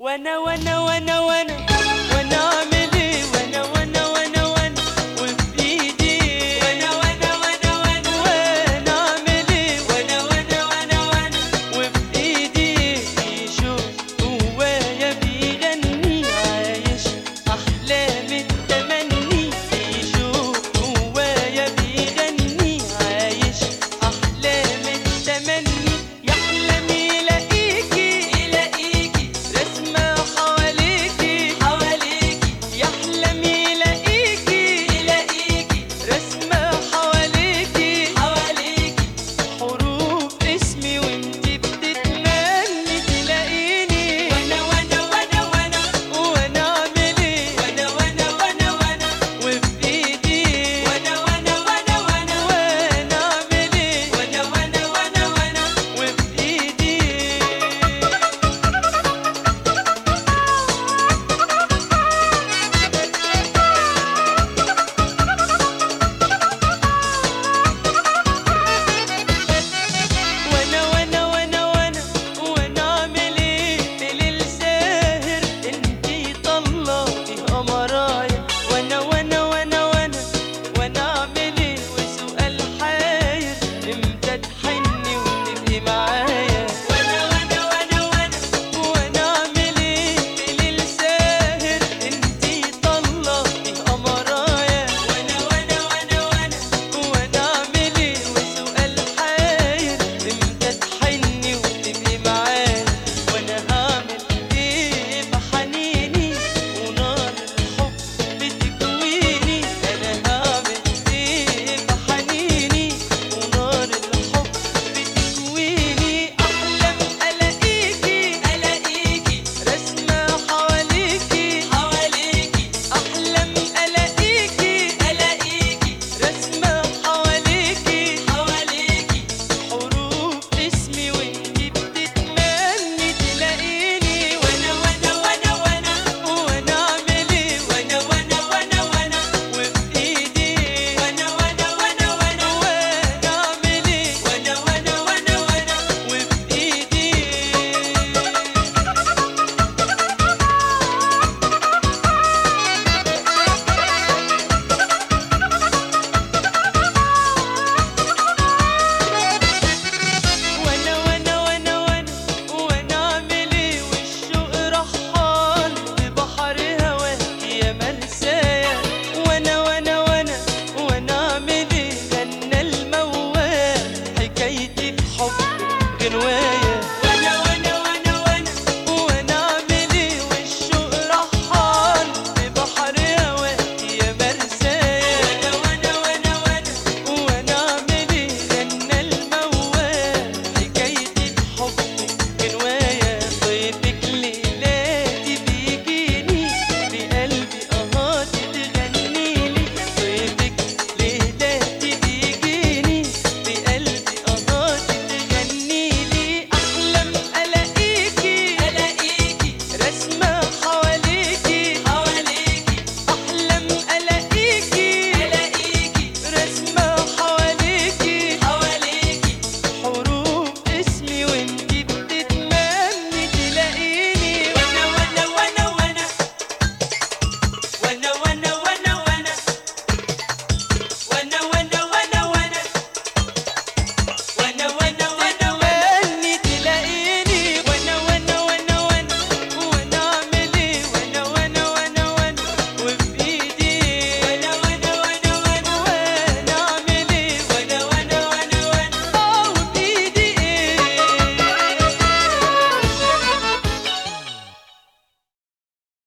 وانا وانا وانا وانا away.